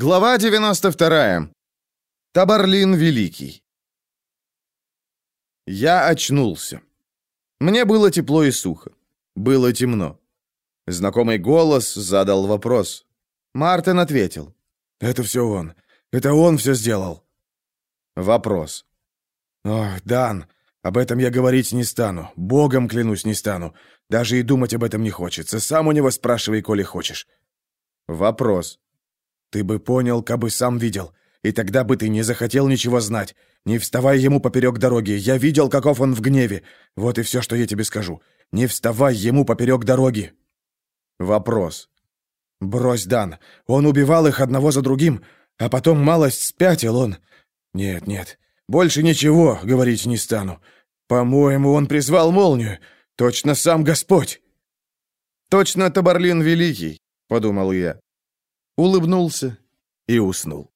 Глава 92. Табарлин Великий. Я очнулся. Мне было тепло и сухо. Было темно. Знакомый голос задал вопрос. Мартин ответил. «Это все он. Это он все сделал». Вопрос. «Ох, Дан, об этом я говорить не стану. Богом клянусь, не стану. Даже и думать об этом не хочется. Сам у него спрашивай, коли хочешь». Вопрос. «Ты бы понял, кабы сам видел. И тогда бы ты не захотел ничего знать. Не вставай ему поперек дороги. Я видел, каков он в гневе. Вот и все, что я тебе скажу. Не вставай ему поперек дороги». Вопрос. «Брось, Дан. Он убивал их одного за другим, а потом малость спятил он. Нет, нет, больше ничего говорить не стану. По-моему, он призвал молнию. Точно сам Господь». «Точно Табарлин Великий», — подумал я. Улыбнулся и уснул.